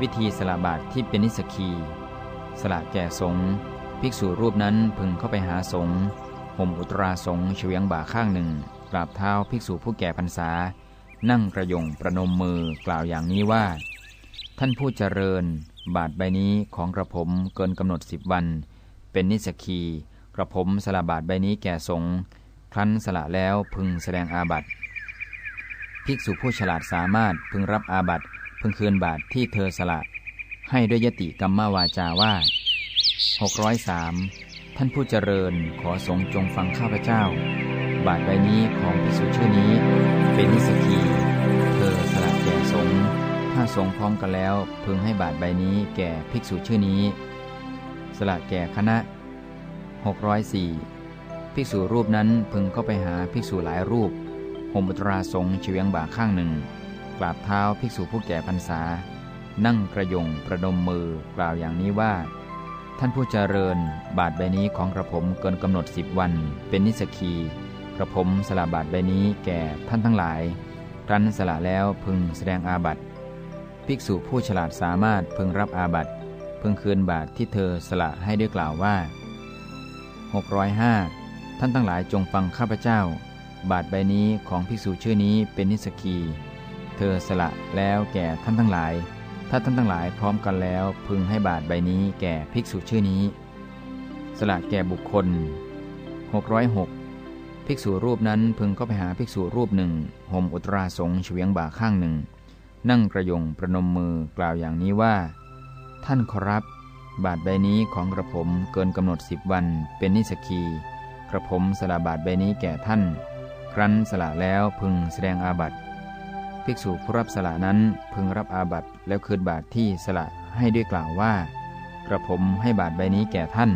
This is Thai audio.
วิธีสละบาทที่เป็นนิสกีสละแก่สงฆ์ภิกษุรูปนั้นพึงเข้าไปหาสงฆ์ห่มอุตราสงฆ์เฉียงบ่าข้างหนึ่งกราบเท้าภิกษุผู้แก่พรรษา นั่งกระยงประนมมือกล่าวอย่างนี้ว่า ท่านผู้เจริญ บาทใบนี้ของกระผมเกินกำหนดสิบวัน เป็นนิสกีกระผมสละบาทใบนี้แก่สงฆ์ครั้นสละแล้วพึงแสดงอาบัติภิกษุผู้ฉลาดสามารถพึงรับอาบัติ พึงคืนบาทที่เธอสละ ให้ด้วยยติกรรมวาจาว่า 603 ท่านผู้เจริญขอสงจงฟังข้าพเจ้า บาทใบนี้ของภิกษุชื่อนี้ เป็นนิสกีเธอสละแก่สงถ้าสงพร้อมกันแล้ว พึงให้บาทใบนี้แก่ภิกษุชื่อนี้ สละแก่คณะ 604 ภิกษุรูปนั้นพึงเข้าไปหาภิกษุหลายรูปห่มอุตราสงเฉียงบ่าข้างหนึ่ง กราบเท้าภิกษุผู้แก่พรรษา นั่งกระยงประดมมือกล่าวอย่างนี้ว่า ท่านผู้เจริญ บาทใบนี้ของกระผมเกินกำหนดสิบวัน เป็นนิสกีกระผมสละบาทใบนี้แก่ท่านทั้งหลาย ครั้นสละแล้วพึงแสดงอาบัติภิกษุผู้ฉลาดสามารถพึงรับอาบัติพึงคืนบาทที่เธอสละให้ด้วยกล่าวว่า 605 ท่านทั้งหลายจงฟังข้าพเจ้า บาทใบนี้ของภิกษุชื่อนี้เป็นนิสกี เธอสละแล้วแก่ท่านทั้งหลาย ถ้าท่านทั้งหลายพร้อมกันแล้วพึงให้บาทใบนี้แก่ภิกษุชื่อนี้ สละแก่บุคคล 606 ภิกษุรูปนั้นพึงก็ไปหาภิกษุรูปหนึ่งห่มอุตราสงเฉียงบ่าข้างหนึ่ง นั่งกระยงประนมมือกล่าวอย่างนี้ว่า ท่านขอรับบาทใบนี้ของกระผมเกินกำหนดสิบวันเป็นนิสกีกระผมสละบาทใบนี้แก่ท่าน ครั้นสละแล้วพึงแสดงอาบัติ ภิกษุผู้รับสละนั้นพึงรับอาบัติแล้วคืนบาทที่สละให้ด้วยกล่าวว่า กระผมให้บาทใบนี้แก่ท่าน